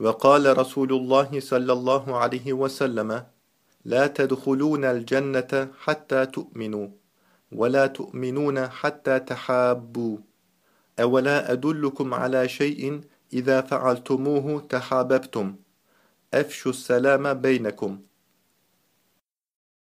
وقال رسول الله صلى الله عليه وسلم لا تدخلون الجنة حتى تؤمنوا ولا تؤمنون حتى تحابوا. أولا أدلكم على شيء إذا فعلتموه تحاببتم؟ أفشوا السلام بينكم.